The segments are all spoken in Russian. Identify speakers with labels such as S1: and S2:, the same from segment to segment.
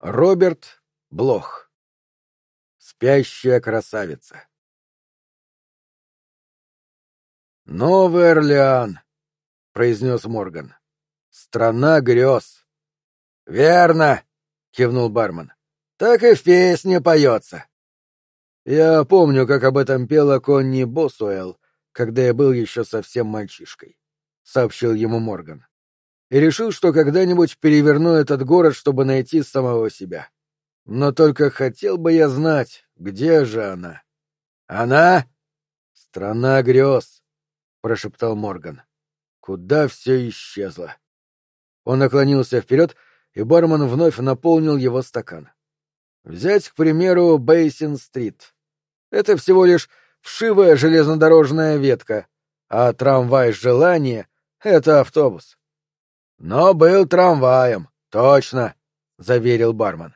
S1: Роберт Блох. Спящая красавица. «Новый Орлеан», — произнес Морган. «Страна грез». «Верно», — кивнул бармен. «Так и в песне поется». Я помню, как об этом пела Конни Босуэлл, когда я был еще совсем мальчишкой, — сообщил ему Морган и решил, что когда-нибудь переверну этот город, чтобы найти самого себя. Но только хотел бы я знать, где же она. Она? Страна грез, прошептал Морган. Куда все исчезло? Он наклонился вперед, и бармен вновь наполнил его стакан. Взять, к примеру, Бейсин-стрит. Это всего лишь вшивая железнодорожная ветка, а трамвай желания — это автобус. Но был трамваем, точно, заверил бармен.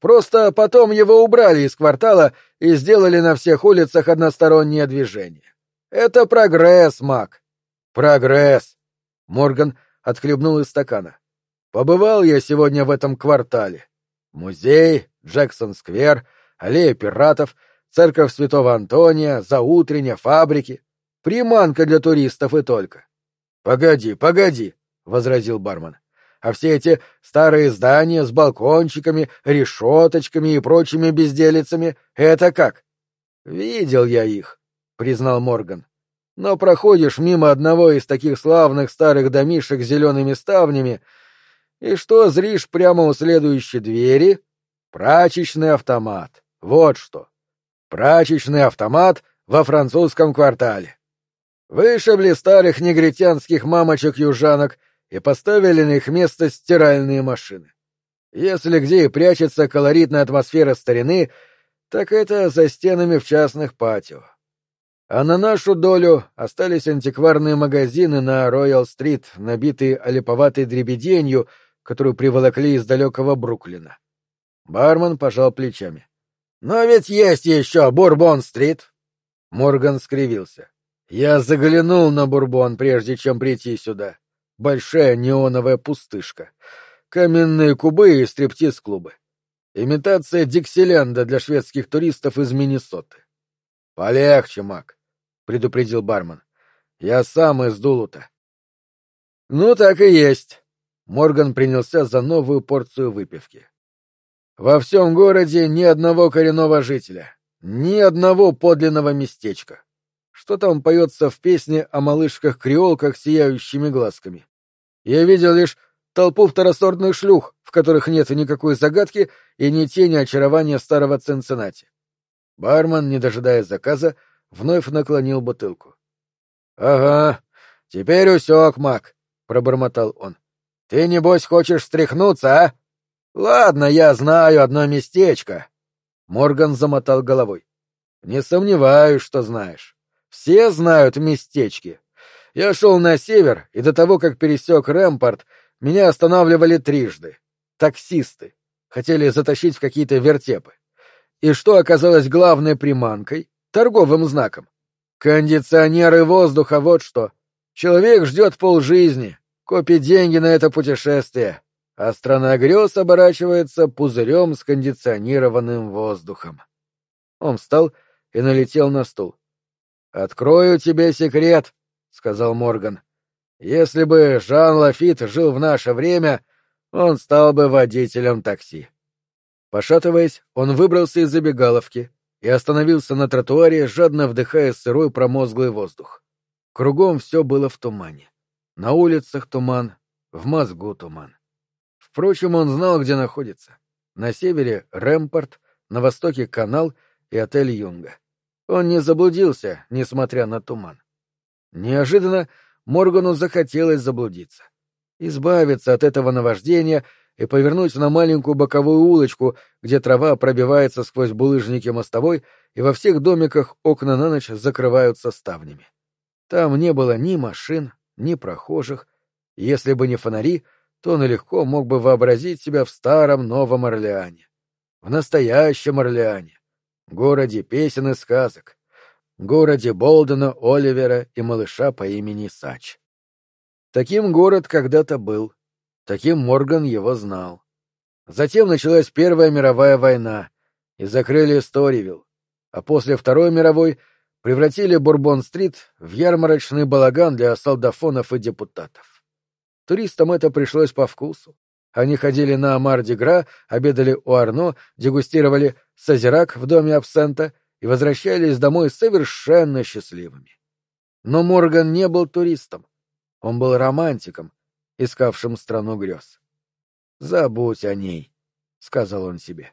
S1: Просто потом его убрали из квартала и сделали на всех улицах одностороннее движение. Это прогресс, Мак. Прогресс. Морган отхлебнул из стакана. Побывал я сегодня в этом квартале. Музей, Джексон-сквер, аллея пиратов, церковь Святого Антония, заутренняя, фабрики. Приманка для туристов и только. Погоди, погоди, возразил бармен. А все эти старые здания с балкончиками, решеточками и прочими безделицами — это как? Видел я их, признал Морган. Но проходишь мимо одного из таких славных старых домишек с зелеными ставнями, и что зришь прямо у следующей двери? Прачечный автомат. Вот что. Прачечный автомат во французском квартале. Вышибли старых негритянских мамочек-южанок и поставили на их место стиральные машины. Если где и прячется колоритная атмосфера старины, так это за стенами в частных патио. А на нашу долю остались антикварные магазины на Роял-стрит, набитые олиповатой дребеденью, которую приволокли из далекого Бруклина. Бармен пожал плечами. — Но ведь есть еще Бурбон-стрит! Морган скривился. — Я заглянул на Бурбон, прежде чем прийти сюда большая неоновая пустышка, каменные кубы и стриптиз-клубы. Имитация Диксиленда для шведских туристов из Миннесоты. — Полегче, Мак, — предупредил бармен. — Я сам из Дулута. — Ну, так и есть. Морган принялся за новую порцию выпивки. Во всем городе ни одного коренного жителя, ни одного подлинного местечка. Что там поется в песне о малышках-креолках с сияющими глазками? Я видел лишь толпу второсортных шлюх, в которых нет никакой загадки и ни тени очарования старого Цинциннати. Бармен, не дожидаясь заказа, вновь наклонил бутылку. — Ага, теперь усек, Мак, — пробормотал он. — Ты, небось, хочешь встряхнуться, а? — Ладно, я знаю одно местечко. Морган замотал головой. — Не сомневаюсь, что знаешь. Все знают местечки. Я шел на север, и до того, как пересек Рэмпорт, меня останавливали трижды. Таксисты. Хотели затащить в какие-то вертепы. И что оказалось главной приманкой? Торговым знаком. Кондиционеры воздуха, вот что. Человек ждет полжизни, копит деньги на это путешествие, а страна грез оборачивается пузырем с кондиционированным воздухом. Он встал и налетел на стул. «Открою тебе секрет», — сказал Морган. «Если бы Жан Лафит жил в наше время, он стал бы водителем такси». Пошатываясь, он выбрался из забегаловки и остановился на тротуаре, жадно вдыхая сырой промозглый воздух. Кругом все было в тумане. На улицах туман, в мозгу туман. Впрочем, он знал, где находится. На севере — Рэмпорт, на востоке — канал и отель Юнга. Он не заблудился, несмотря на туман. Неожиданно Моргану захотелось заблудиться. Избавиться от этого наваждения и повернуть на маленькую боковую улочку, где трава пробивается сквозь булыжники мостовой, и во всех домиках окна на ночь закрываются ставнями. Там не было ни машин, ни прохожих. Если бы не фонари, то он легко мог бы вообразить себя в старом Новом Орлеане. В настоящем Орлеане. Городе песен и сказок городе Болдена, Оливера и малыша по имени Сач. Таким город когда-то был, таким Морган его знал. Затем началась Первая мировая война, и закрыли Сторивилл, а после Второй мировой превратили Бурбон-стрит в ярмарочный балаган для солдафонов и депутатов. Туристам это пришлось по вкусу. Они ходили на Марди-Гра, обедали у Арно, дегустировали созерак в доме абсента и возвращались домой совершенно счастливыми. Но Морган не был туристом. Он был романтиком, искавшим страну грез. «Забудь о ней», — сказал он себе.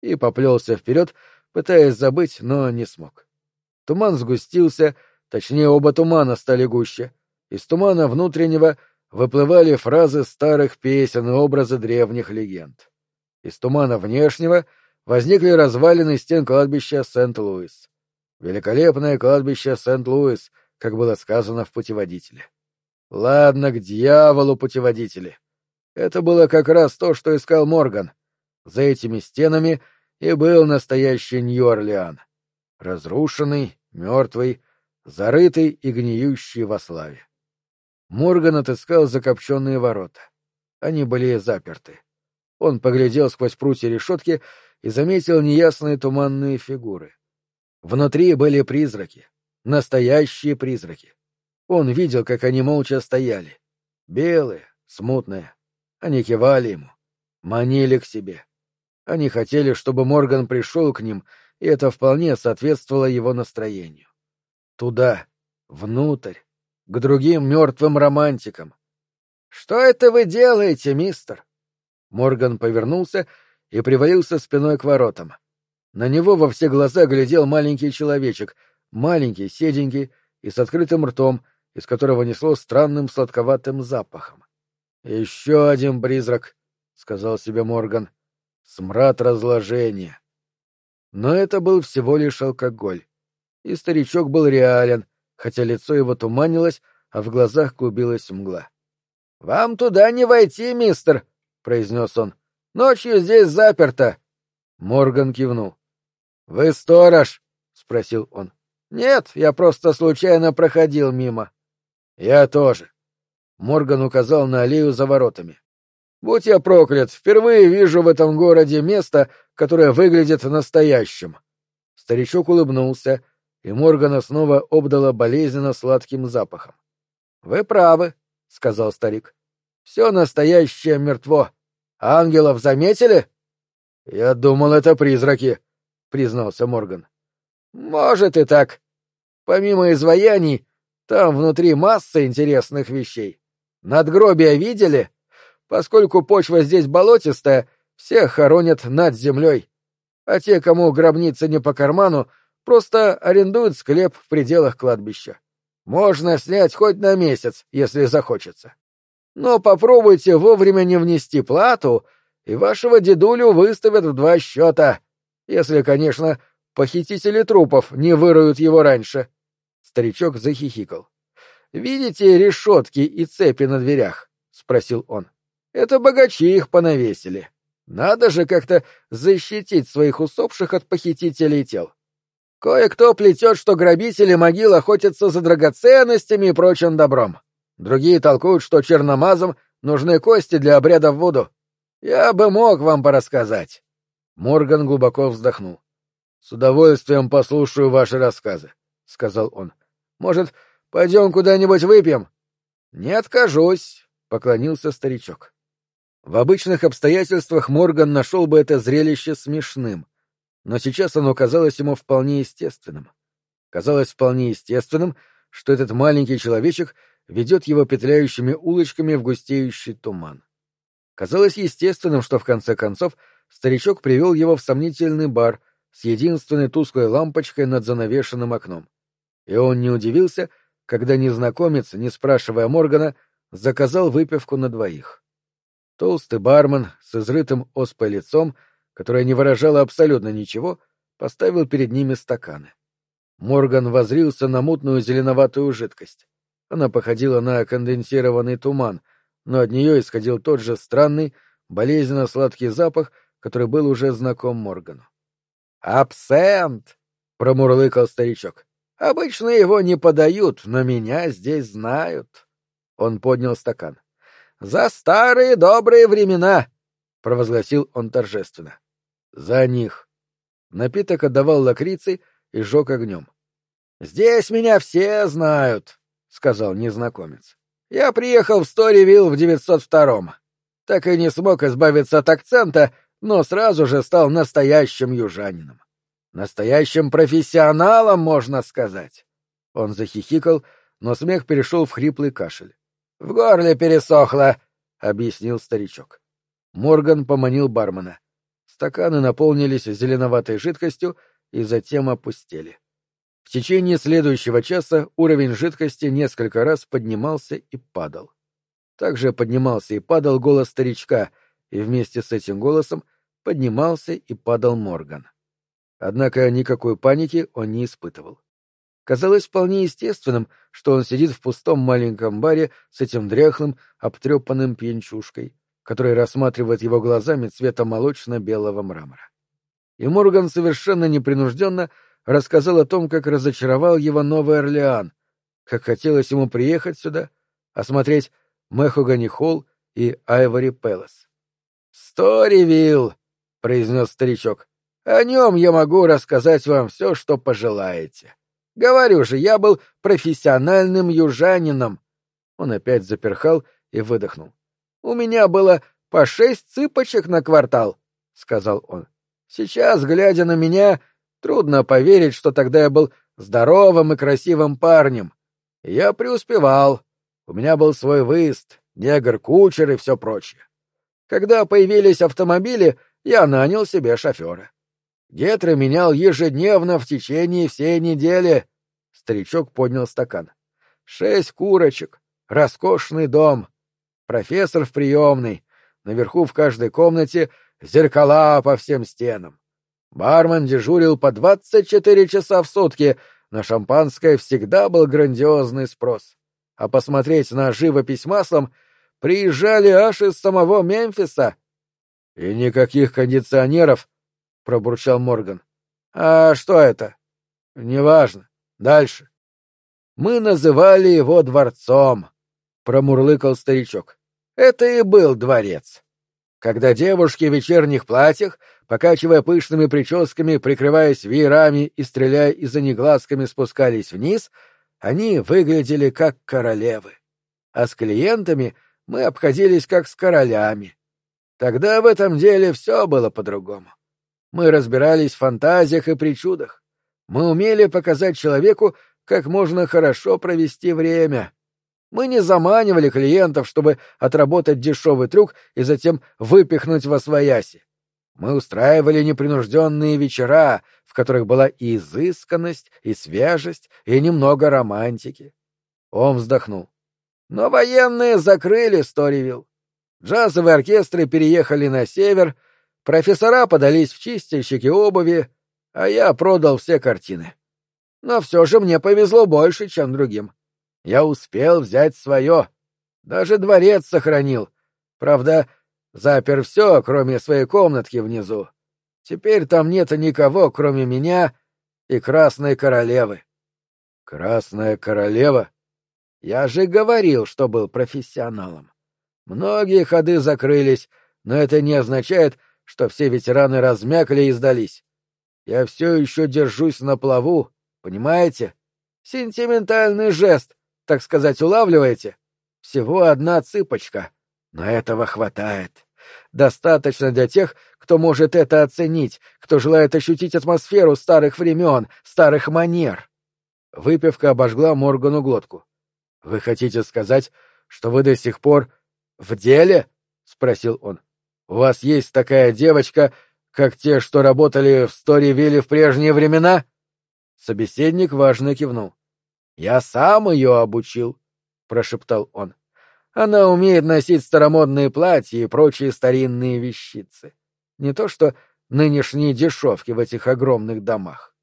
S1: И поплелся вперед, пытаясь забыть, но не смог. Туман сгустился, точнее, оба тумана стали гуще. Из тумана внутреннего выплывали фразы старых песен и образы древних легенд. Из тумана внешнего возникли развалины стен кладбища Сент-Луис. Великолепное кладбище Сент-Луис, как было сказано в путеводителе. Ладно, к дьяволу путеводители. Это было как раз то, что искал Морган. За этими стенами и был настоящий Нью-Орлеан. Разрушенный, мертвый, зарытый и гниющий во славе. Морган отыскал закопченные ворота. Они были заперты. Он поглядел сквозь прутья решетки и заметил неясные туманные фигуры. Внутри были призраки, настоящие призраки. Он видел, как они молча стояли. Белые, смутные. Они кивали ему, манили к себе. Они хотели, чтобы Морган пришел к ним, и это вполне соответствовало его настроению. Туда, внутрь, к другим мертвым романтикам. «Что это вы делаете, мистер?» Морган повернулся и привалился спиной к воротам. На него во все глаза глядел маленький человечек, маленький, седенький и с открытым ртом, из которого несло странным сладковатым запахом. «Еще один призрак», — сказал себе Морган. «Смрад разложения». Но это был всего лишь алкоголь. И старичок был реален, хотя лицо его туманилось, а в глазах клубилась мгла. — Вам туда не войти, мистер, — произнес он. — Ночью здесь заперто. Морган кивнул. — Вы сторож? — спросил он. — Нет, я просто случайно проходил мимо. — Я тоже. Морган указал на аллею за воротами. — Будь я проклят, впервые вижу в этом городе место, которое выглядит настоящим. Старичок улыбнулся, и Моргана снова обдала болезненно сладким запахом. — Вы правы, — сказал старик. — Все настоящее мертво. Ангелов заметили? — Я думал, это призраки, — признался Морган. — Может и так. Помимо изваяний, там внутри масса интересных вещей. Надгробия видели? Поскольку почва здесь болотистая, всех хоронят над землей. А те, кому гробница не по карману, Просто арендуют склеп в пределах кладбища. Можно снять хоть на месяц, если захочется. Но попробуйте вовремя не внести плату, и вашего дедулю выставят в два счета. Если, конечно, похитители трупов не выроют его раньше. Старичок захихикал. «Видите решетки и цепи на дверях?» — спросил он. «Это богачи их понавесили. Надо же как-то защитить своих усопших от похитителей тел. Кое-кто плетет, что грабители могил охотятся за драгоценностями и прочим добром. Другие толкуют, что черномазам нужны кости для обряда в воду. Я бы мог вам порассказать. Морган глубоко вздохнул. — С удовольствием послушаю ваши рассказы, — сказал он. — Может, пойдем куда-нибудь выпьем? — Не откажусь, — поклонился старичок. В обычных обстоятельствах Морган нашел бы это зрелище смешным но сейчас оно казалось ему вполне естественным. Казалось вполне естественным, что этот маленький человечек ведет его петляющими улочками в густеющий туман. Казалось естественным, что в конце концов старичок привел его в сомнительный бар с единственной тусклой лампочкой над занавешенным окном. И он не удивился, когда незнакомец, не спрашивая Моргана, заказал выпивку на двоих. Толстый бармен с изрытым оспой лицом — которая не выражала абсолютно ничего, поставил перед ними стаканы. Морган возрился на мутную зеленоватую жидкость. Она походила на конденсированный туман, но от нее исходил тот же странный, болезненно сладкий запах, который был уже знаком Моргану. «Абсент!» — промурлыкал старичок. «Обычно его не подают, но меня здесь знают». Он поднял стакан. «За старые добрые времена! — провозгласил он торжественно. «За них!» Напиток отдавал лакрицей и жег огнем. «Здесь меня все знают», — сказал незнакомец. «Я приехал в Сторивилл в 902-м. Так и не смог избавиться от акцента, но сразу же стал настоящим южанином. Настоящим профессионалом, можно сказать». Он захихикал, но смех перешел в хриплый кашель. «В горле пересохло», — объяснил старичок. Морган поманил бармена. Стаканы наполнились зеленоватой жидкостью и затем опустели. В течение следующего часа уровень жидкости несколько раз поднимался и падал. Также поднимался и падал голос старичка, и вместе с этим голосом поднимался и падал Морган. Однако никакой паники он не испытывал. Казалось вполне естественным, что он сидит в пустом маленьком баре с этим дряхлым, обтрепанным пьянчушкой, который рассматривает его глазами цвета молочно-белого мрамора. И Морган совершенно непринужденно рассказал о том, как разочаровал его Новый Орлеан, как хотелось ему приехать сюда, осмотреть Мэхогани Холл и Айвори Пэлас. «Сторивилл!» — произнес старичок. «О нем я могу рассказать вам все, что пожелаете. Говорю же, я был профессиональным южанином». Он опять заперхал и выдохнул. У меня было по шесть цыпочек на квартал, — сказал он. Сейчас, глядя на меня, трудно поверить, что тогда я был здоровым и красивым парнем. я преуспевал. У меня был свой выезд, негр-кучер и все прочее. Когда появились автомобили, я нанял себе шофера. Гетры менял ежедневно в течение всей недели. Старичок поднял стакан. Шесть курочек, роскошный дом, профессор в приемной, наверху в каждой комнате зеркала по всем стенам. Бармен дежурил по двадцать четыре часа в сутки, на шампанское всегда был грандиозный спрос. А посмотреть на живопись маслом приезжали аж из самого Мемфиса. — И никаких кондиционеров, — пробурчал Морган. — А что это? — Неважно. Дальше. — Мы называли его дворцом, — промурлыкал старичок. Это и был дворец. Когда девушки в вечерних платьях, покачивая пышными прическами, прикрываясь веерами и стреляя из-за неглазками, спускались вниз, они выглядели как королевы. А с клиентами мы обходились как с королями. Тогда в этом деле все было по-другому. Мы разбирались в фантазиях и причудах. Мы умели показать человеку, как можно хорошо провести время. Мы не заманивали клиентов, чтобы отработать дешевый трюк и затем выпихнуть во свояси. Мы устраивали непринужденные вечера, в которых была и изысканность, и свежесть, и немного романтики. Он вздохнул. Но военные закрыли Сторивилл. Джазовые оркестры переехали на север, профессора подались в чистильщики обуви, а я продал все картины. Но все же мне повезло больше, чем другим. Я успел взять свое. Даже дворец сохранил. Правда, запер все, кроме своей комнатки внизу. Теперь там нет никого, кроме меня и Красной Королевы. Красная Королева? Я же говорил, что был профессионалом. Многие ходы закрылись, но это не означает, что все ветераны размякли и сдались. Я все еще держусь на плаву, понимаете? Сентиментальный жест, так сказать, улавливаете? Всего одна цыпочка, но этого хватает. Достаточно для тех, кто может это оценить, кто желает ощутить атмосферу старых времен, старых манер. Выпивка обожгла Моргану глотку. — Вы хотите сказать, что вы до сих пор в деле? — спросил он. — У вас есть такая девочка, как те, что работали в Сторивилле в прежние времена? Собеседник важно кивнул. Я сам ее обучил, прошептал он. Она умеет носить старомодные платья и прочие старинные вещицы. Не то что нынешние дешевки в этих огромных домах.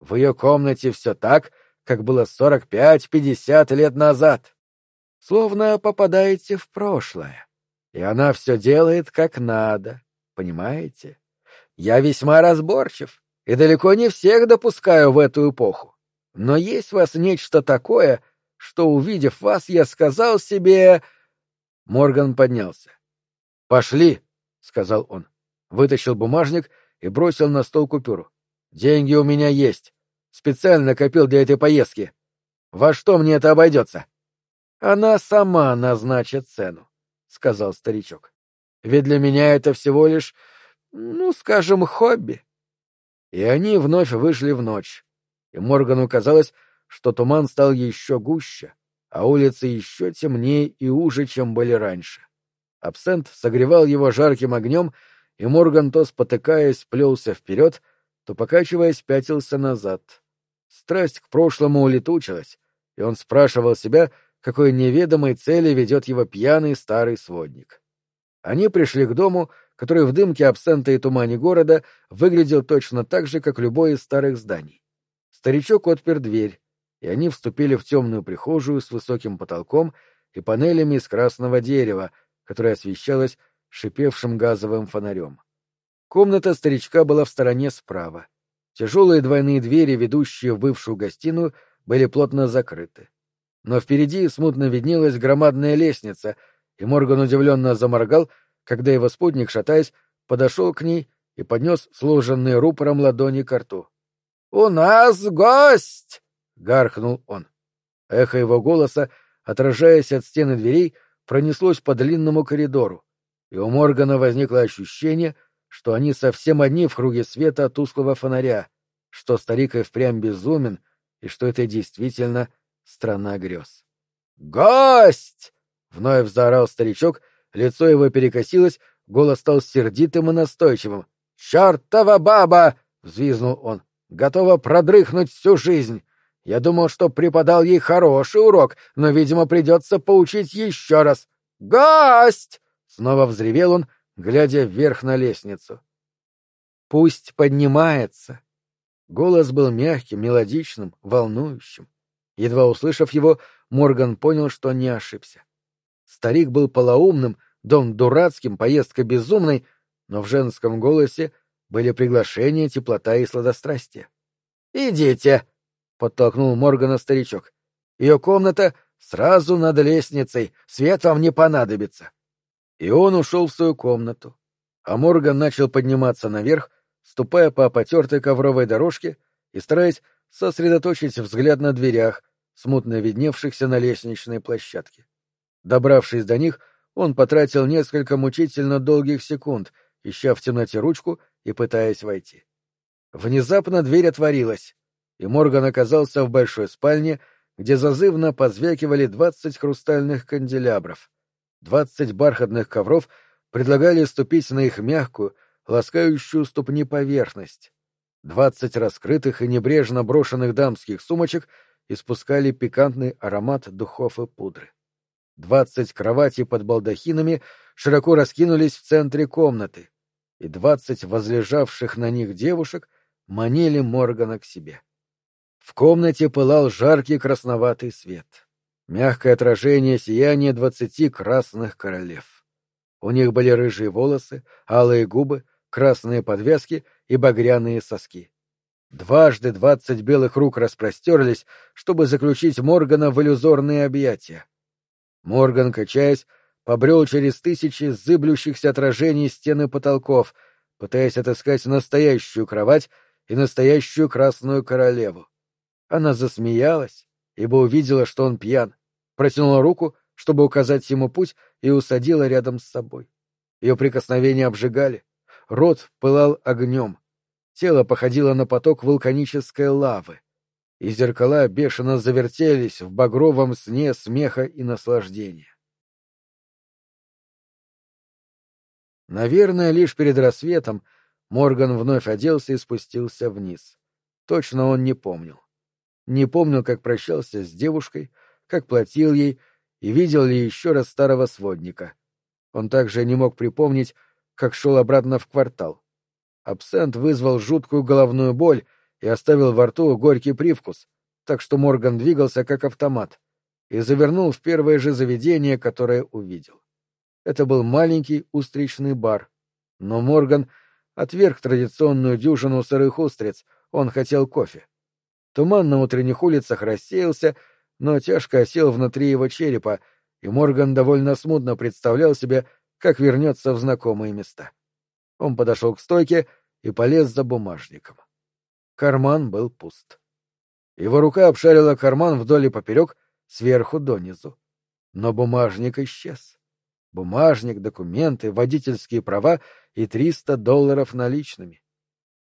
S1: В ее комнате все так, как было сорок пять-пятьдесят лет назад. Словно попадаете в прошлое. И она все делает как надо, понимаете? Я весьма разборчив и далеко не всех допускаю в эту эпоху. Но есть в вас нечто такое, что, увидев вас, я сказал себе...» Морган поднялся. «Пошли», — сказал он. Вытащил бумажник и бросил на стол купюру. Деньги у меня есть. Специально копил для этой поездки. Во что мне это обойдется? Она сама назначит цену, сказал старичок. Ведь для меня это всего лишь, ну, скажем, хобби. И они вновь вышли в ночь, и Моргану казалось, что туман стал еще гуще, а улицы еще темнее и уже, чем были раньше. Абсент согревал его жарким огнем, и Морган то спотыкаясь плелся вперед, то, покачиваясь, пятился назад. Страсть к прошлому улетучилась, и он спрашивал себя, какой неведомой цели ведет его пьяный старый сводник. Они пришли к дому, который в дымке абсента и тумане города выглядел точно так же, как любое из старых зданий. Старичок отпер дверь, и они вступили в темную прихожую с высоким потолком и панелями из красного дерева, которая освещалась шипевшим газовым фонарем. Комната старичка была в стороне справа. Тяжелые двойные двери, ведущие в бывшую гостиную, были плотно закрыты. Но впереди смутно виднелась громадная лестница, и Морган удивленно заморгал, когда его спутник, шатаясь, подошел к ней и поднес сложенные рупором ладони к рту. — У нас гость! — гаркнул он. Эхо его голоса, отражаясь от стены дверей, пронеслось по длинному коридору, и у Моргана возникло ощущение, что они совсем одни в круге света от тусклого фонаря, что старик и впрямь безумен, и что это действительно страна грез. «Гость!» — вновь заорал старичок, лицо его перекосилось, голос стал сердитым и настойчивым. «Чертова баба!» — взвизнул он. «Готова продрыхнуть всю жизнь. Я думал, что преподал ей хороший урок, но, видимо, придется поучить еще раз. «Гость!» — снова взревел он, глядя вверх на лестницу. «Пусть поднимается». Голос был мягким, мелодичным, волнующим. Едва услышав его, Морган понял, что не ошибся. Старик был полоумным, дом дурацким, поездка безумной, но в женском голосе были приглашения, теплота и сладострастие. «Идите!» — подтолкнул Моргана старичок. «Ее комната сразу над лестницей, свет вам не понадобится». И он ушел в свою комнату, а Морган начал подниматься наверх, ступая по потертой ковровой дорожке и стараясь сосредоточить взгляд на дверях, смутно видневшихся на лестничной площадке. Добравшись до них, он потратил несколько мучительно долгих секунд, ища в темноте ручку и пытаясь войти. Внезапно дверь отворилась, и Морган оказался в большой спальне, где зазывно позвякивали двадцать хрустальных канделябров. Двадцать бархатных ковров предлагали ступить на их мягкую, ласкающую ступни поверхность. Двадцать раскрытых и небрежно брошенных дамских сумочек испускали пикантный аромат духов и пудры. Двадцать кроватей под балдахинами широко раскинулись в центре комнаты, и двадцать возлежавших на них девушек манили Моргана к себе. В комнате пылал жаркий красноватый свет. Мягкое отражение сияния двадцати красных королев. У них были рыжие волосы, алые губы, красные подвески и багряные соски. Дважды двадцать белых рук распростерлись, чтобы заключить Моргана в иллюзорные объятия. Морган, качаясь, побрел через тысячи зыблющихся отражений стены потолков, пытаясь отыскать настоящую кровать и настоящую красную королеву. Она засмеялась, ибо увидела, что он пьян, протянула руку, чтобы указать ему путь, и усадила рядом с собой. Ее прикосновения обжигали, рот пылал огнем, тело походило на поток вулканической лавы, и зеркала бешено завертелись в багровом сне смеха и наслаждения. Наверное, лишь перед рассветом Морган вновь оделся и спустился вниз. Точно он не помнил не помнил, как прощался с девушкой, как платил ей и видел ли еще раз старого сводника. Он также не мог припомнить, как шел обратно в квартал. Абсент вызвал жуткую головную боль и оставил во рту горький привкус, так что Морган двигался как автомат и завернул в первое же заведение, которое увидел. Это был маленький устричный бар, но Морган отверг традиционную дюжину сырых устриц, он хотел кофе. Туман на утренних улицах рассеялся, но тяжко осел внутри его черепа, и Морган довольно смутно представлял себе, как вернется в знакомые места. — Он подошел к стойке и полез за бумажником. Карман был пуст. Его рука обшарила карман вдоль и поперек, сверху донизу. Но бумажник исчез. Бумажник, документы, водительские права и триста долларов наличными.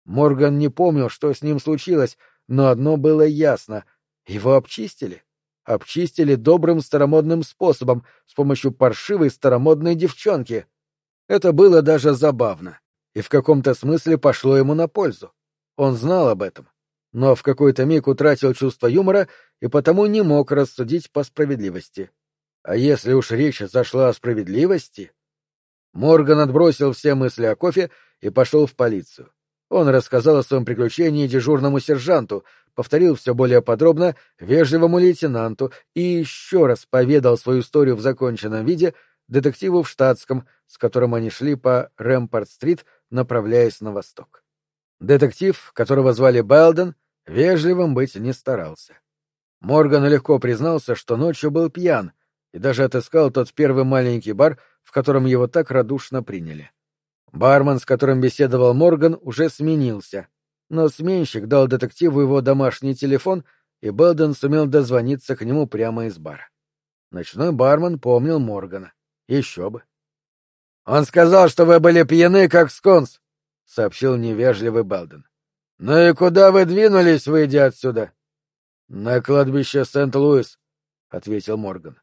S1: Морган не помнил, что с ним случилось, но одно было ясно — его обчистили. Обчистили добрым старомодным способом, с помощью паршивой старомодной девчонки. Это было даже забавно, и в каком-то смысле пошло ему на пользу. Он знал об этом, но в какой-то миг утратил чувство юмора и потому не мог рассудить по справедливости. А если уж речь зашла о справедливости... Морган отбросил все мысли о кофе и пошел в полицию. Он рассказал о своем приключении дежурному сержанту, повторил все более подробно вежливому лейтенанту и еще раз поведал свою историю в законченном виде детективу в штатском, с которым они шли по Рэмпорт-стрит, направляясь на восток. Детектив, которого звали Белден, вежливым быть не старался. Морган легко признался, что ночью был пьян, и даже отыскал тот первый маленький бар, в котором его так радушно приняли. Бармен, с которым беседовал Морган, уже сменился, но сменщик дал детективу его домашний телефон, и Белден сумел дозвониться к нему прямо из бара. Ночной бармен помнил Моргана. Еще бы. «Он сказал, что вы были пьяны, как сконс», — сообщил невежливый Белден. «Ну и куда вы двинулись, выйдя отсюда?» «На кладбище Сент-Луис», — ответил Морган.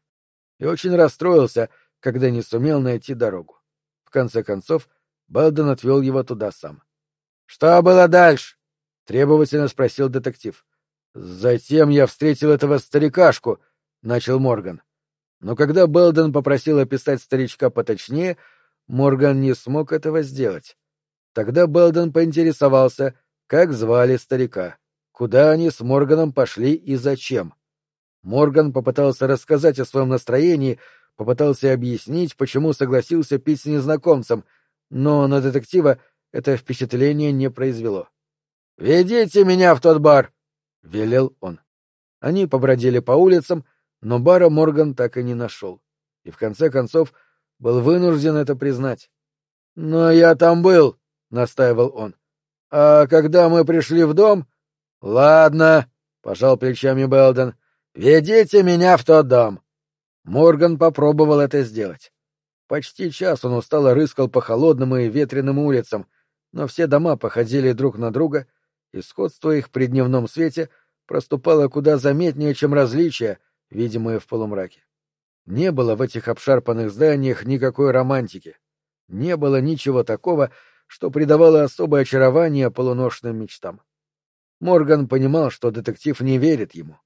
S1: И очень расстроился, когда не сумел найти дорогу. В конце концов, Белден отвел его туда сам. — Что было дальше? — требовательно спросил детектив. — Затем я встретил этого старикашку, — начал Морган. Но когда Белден попросил описать старичка поточнее, Морган не смог этого сделать. Тогда Белден поинтересовался, как звали старика, куда они с Морганом пошли и зачем. Морган попытался рассказать о своем настроении, попытался объяснить, почему согласился пить с незнакомцем — но на детектива это впечатление не произвело. «Ведите меня в тот бар!» — велел он. Они побродили по улицам, но бара Морган так и не нашел. И в конце концов был вынужден это признать. «Но я там был», — настаивал он. «А когда мы пришли в дом...» «Ладно», — пожал плечами Белден. «Ведите меня в тот дом». Морган попробовал это сделать. Почти час он устало рыскал по холодным и ветреным улицам, но все дома походили друг на друга, и сходство их при дневном свете проступало куда заметнее, чем различия, видимые в полумраке. Не было в этих обшарпанных зданиях никакой романтики. Не было ничего такого, что придавало особое очарование полуношным мечтам. Морган понимал, что детектив не верит ему.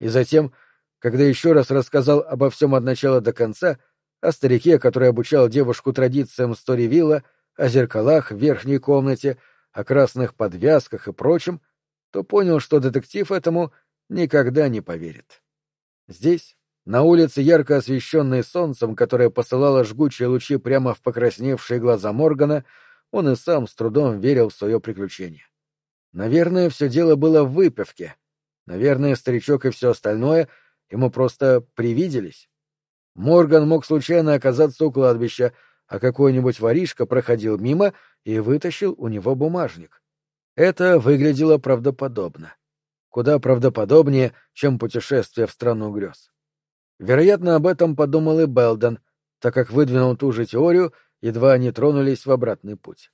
S1: И затем, когда еще раз рассказал обо всем от начала до конца, о старике, который обучал девушку традициям Сторивилла, о зеркалах в верхней комнате, о красных подвязках и прочем, то понял, что детектив этому никогда не поверит. Здесь, на улице, ярко освещенной солнцем, которое посылало жгучие лучи прямо в покрасневшие глаза Моргана, он и сам с трудом верил в свое приключение. Наверное, все дело было в выпивке. Наверное, старичок и все остальное ему просто привиделись. Морган мог случайно оказаться у кладбища, а какой-нибудь воришка проходил мимо и вытащил у него бумажник. Это выглядело правдоподобно. Куда правдоподобнее, чем путешествие в страну грез. Вероятно, об этом подумал и Белден, так как выдвинул ту же теорию, едва они тронулись в обратный путь.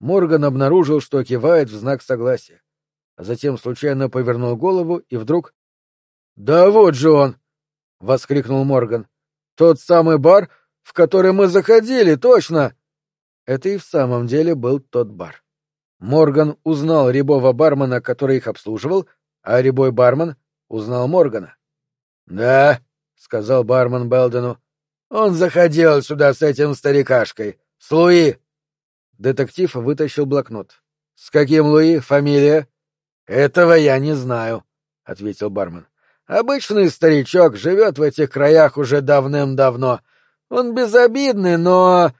S1: Морган обнаружил, что кивает в знак согласия, а затем случайно повернул голову и вдруг... — Да вот же он! — воскликнул Морган. Тот самый бар, в который мы заходили, точно. Это и в самом деле был тот бар. Морган узнал рябого бармена, который их обслуживал, а рябой бармен узнал Моргана. Да, сказал бармен Белдену. Он заходил сюда с этим старикашкой, с Луи. Детектив вытащил блокнот. С каким Луи? Фамилия? Этого я не знаю, ответил бармен. Обычный старичок живет в этих краях уже давным-давно. Он безобидный, но...»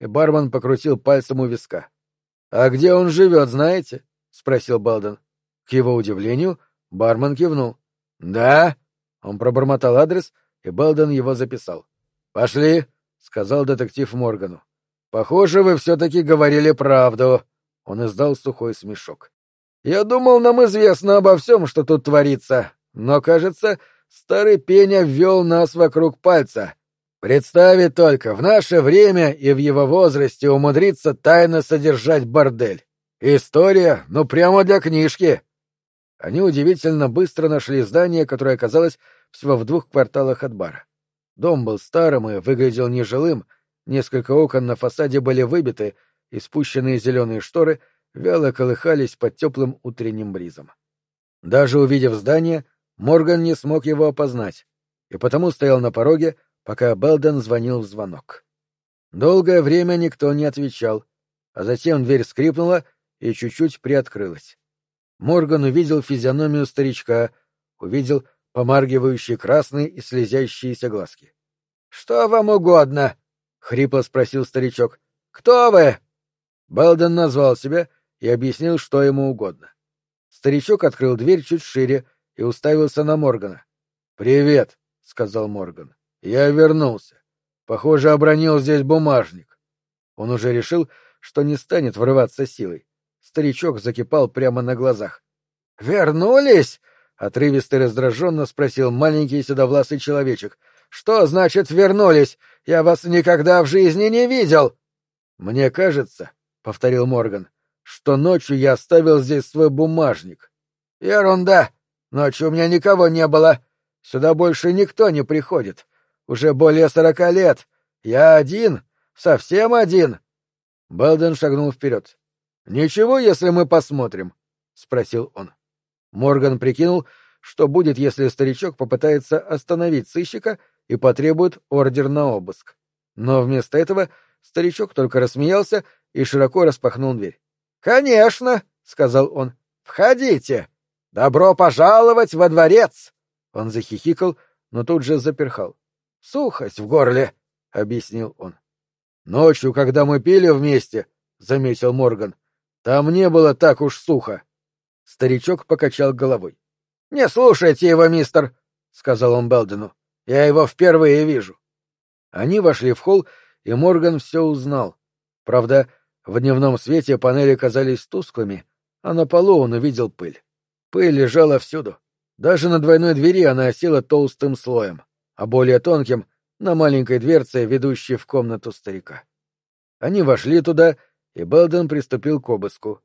S1: И бармен покрутил пальцем у виска. «А где он живет, знаете?» — спросил Балден. К его удивлению, бармен кивнул. «Да?» — он пробормотал адрес, и Балден его записал. «Пошли», — сказал детектив Моргану. Похоже, вы все-таки говорили правду. Он издал сухой смешок. Я думал, нам известно обо всем, что тут творится, но, кажется, старый Пеня ввел нас вокруг пальца. Представить только, в наше время и в его возрасте умудриться тайно содержать бордель. История, ну прямо для книжки. Они удивительно быстро нашли здание, которое оказалось всего в двух кварталах от бара. Дом был старым и выглядел нежилым, несколько окон на фасаде были выбиты, и спущенные зеленые шторы вяло колыхались под теплым утренним бризом. Даже увидев здание, Морган не смог его опознать, и потому стоял на пороге, пока Белден звонил в звонок. Долгое время никто не отвечал, а затем дверь скрипнула и чуть-чуть приоткрылась. Морган увидел физиономию старичка, увидел помаргивающие красные и слезящиеся глазки. — Что вам угодно? — хрипло спросил старичок. — Кто вы? Белден назвал себя и объяснил, что ему угодно. Старичок открыл дверь чуть шире и уставился на Моргана. — Привет, — сказал Морган. — Я вернулся. Похоже, обронил здесь бумажник. Он уже решил, что не станет врываться силой. Старичок закипал прямо на глазах. — Вернулись? — отрывисто раздраженно спросил маленький седовласый человечек. — Что значит вернулись? Я вас никогда в жизни не видел! — Мне кажется, — повторил Морган, — что ночью я оставил здесь свой бумажник. — Ерунда! Ночью у меня никого не было. Сюда больше никто не приходит. Уже более сорока лет. Я один, совсем один. Белден шагнул вперед. Ничего, если мы посмотрим? спросил он. Морган прикинул, что будет, если старичок попытается остановить сыщика и потребует ордер на обыск. Но вместо этого старичок только рассмеялся и широко распахнул дверь. Конечно, сказал он. Входите. Добро пожаловать во дворец. Он захихикал, но тут же заперхал. Сухость в горле, объяснил он. Ночью, когда мы пили вместе, заметил Морган, там не было так уж сухо. Старичок покачал головой. — Не слушайте его, мистер, — сказал он Белдену. — Я его впервые вижу. Они вошли в холл, и Морган все узнал. Правда, в дневном свете панели казались тусклыми, а на полу он увидел пыль. Пыль лежала всюду. Даже на двойной двери она осела толстым слоем, а более тонким — на маленькой дверце, ведущей в комнату старика. Они вошли туда — и Белден приступил к обыску.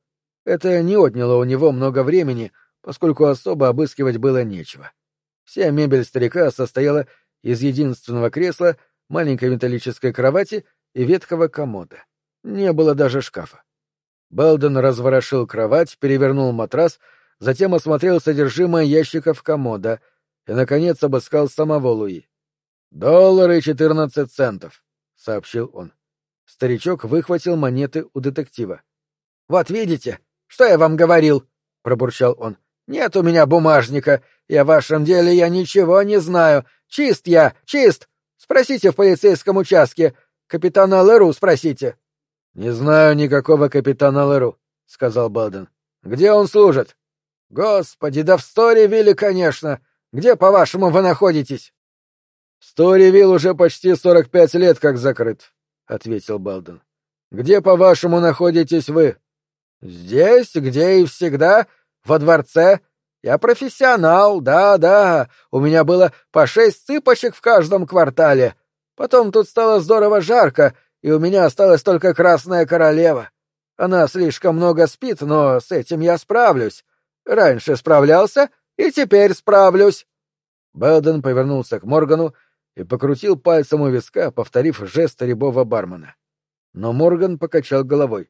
S1: Это не отняло у него много времени, поскольку особо обыскивать было нечего. Вся мебель старика состояла из единственного кресла, маленькой металлической кровати и ветхого комода. Не было даже шкафа. Белден разворошил кровать, перевернул матрас, затем осмотрел содержимое ящиков комода и, наконец, обыскал самого Луи. «Доллары четырнадцать центов», — сообщил он. Старичок выхватил монеты у детектива. — Вот видите, что я вам говорил, — пробурчал он. — Нет у меня бумажника, и о вашем деле я ничего не знаю. Чист я, чист! Спросите в полицейском участке. Капитана Леру спросите. — Не знаю никакого капитана Леру, — сказал Балден. — Где он служит? — Господи, да в Сторивилле, конечно. Где, по-вашему, вы находитесь? — Сторивилл уже почти сорок пять лет как закрыт, — ответил Белден. — Где, по-вашему, находитесь вы? — Здесь, где и всегда, во дворце. Я профессионал, да-да. У меня было по шесть цыпочек в каждом квартале. Потом тут стало здорово жарко, и у меня осталась только Красная Королева. Она слишком много спит, но с этим я справлюсь. Раньше справлялся, и теперь справлюсь. Белден повернулся к Моргану и покрутил пальцем у виска, повторив жест рябого бармена. Но Морган покачал головой.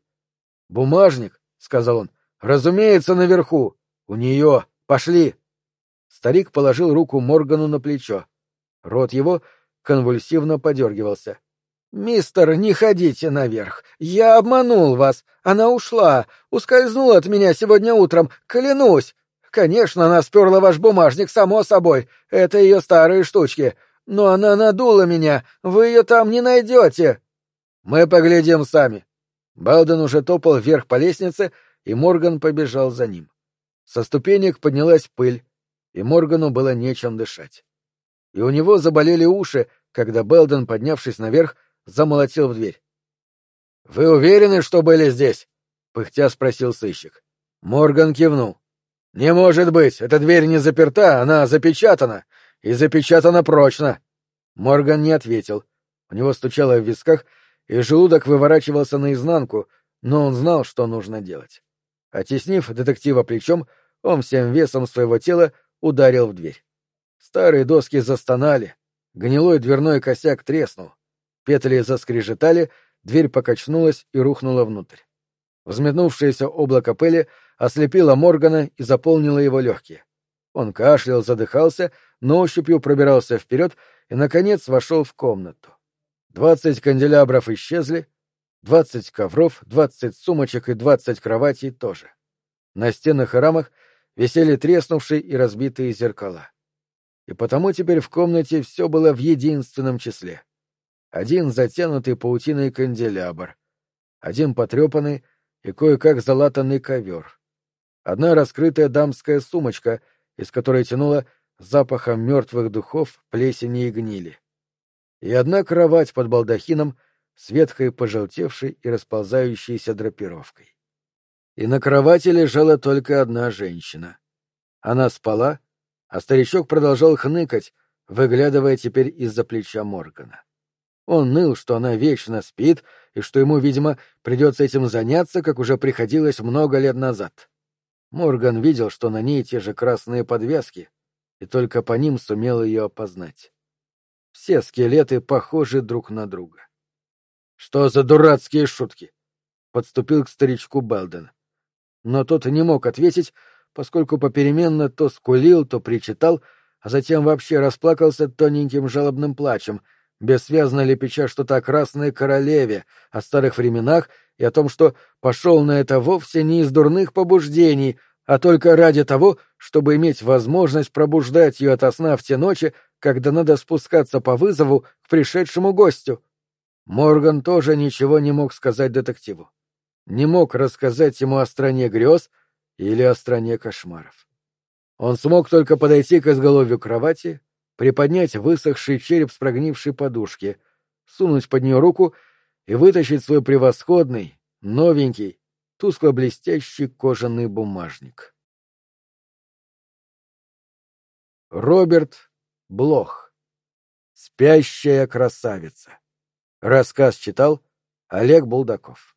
S1: «Бумажник», — сказал он, — «разумеется, наверху. У нее. Пошли». Старик положил руку Моргану на плечо. Рот его конвульсивно подергивался. «Мистер, не ходите наверх. Я обманул вас. Она ушла. Ускользнула от меня сегодня утром. Клянусь. Конечно, она сперла ваш бумажник, само собой. Это ее старые штучки. Но она надула меня, вы ее там не найдете. Мы поглядим сами. Балден уже топал вверх по лестнице, и Морган побежал за ним. Со ступенек поднялась пыль, и Моргану было нечем дышать. И у него заболели уши, когда Белден, поднявшись наверх, замолотил в дверь. Вы уверены, что были здесь? пыхтя спросил сыщик. Морган кивнул. Не может быть, эта дверь не заперта, она запечатана. И запечатана прочно. Морган не ответил. У него стучало в висках, и желудок выворачивался наизнанку, но он знал, что нужно делать. Оттеснив детектива плечом, он всем весом своего тела ударил в дверь. Старые доски застонали, гнилой дверной косяк треснул. Петли заскрежетали, дверь покачнулась и рухнула внутрь. Взметнувшееся облако пыли ослепило Моргана и заполнило его легкие. Он кашлял, задыхался, но ощупью пробирался вперед и, наконец, вошел в комнату. Двадцать канделябров исчезли, двадцать ковров, двадцать сумочек и двадцать кроватей тоже. На стенах и рамах висели треснувшие и разбитые зеркала. И потому теперь в комнате все было в единственном числе. Один затянутый паутиной канделябр, один потрепанный и кое-как залатанный ковер, одна раскрытая дамская сумочка, из которой тянуло запахом мертвых духов, плесени и гнили, и одна кровать под балдахином с ветхой пожелтевшей и расползающейся драпировкой. И на кровати лежала только одна женщина. Она спала, а старичок продолжал хныкать, выглядывая теперь из-за плеча Моргана. Он ныл, что она вечно спит, и что ему, видимо, придется этим заняться, как уже приходилось много лет назад. Морган видел, что на ней те же красные подвязки, и только по ним сумел ее опознать. Все скелеты похожи друг на друга. — Что за дурацкие шутки? — подступил к старичку Белден. Но тот не мог ответить, поскольку попеременно то скулил, то причитал, а затем вообще расплакался тоненьким жалобным плачем — бессвязно лепеча что-то о Красной Королеве, о старых временах и о том, что пошел на это вовсе не из дурных побуждений, а только ради того, чтобы иметь возможность пробуждать ее ото сна в те ночи, когда надо спускаться по вызову к пришедшему гостю. Морган тоже ничего не мог сказать детективу. Не мог рассказать ему о стране грез или о стране кошмаров. Он смог только подойти к изголовью кровати, приподнять высохший череп с прогнившей подушки, сунуть под нее руку и вытащить свой превосходный, новенький, тускло-блестящий кожаный бумажник. Роберт Блох. Спящая красавица. Рассказ читал Олег Булдаков.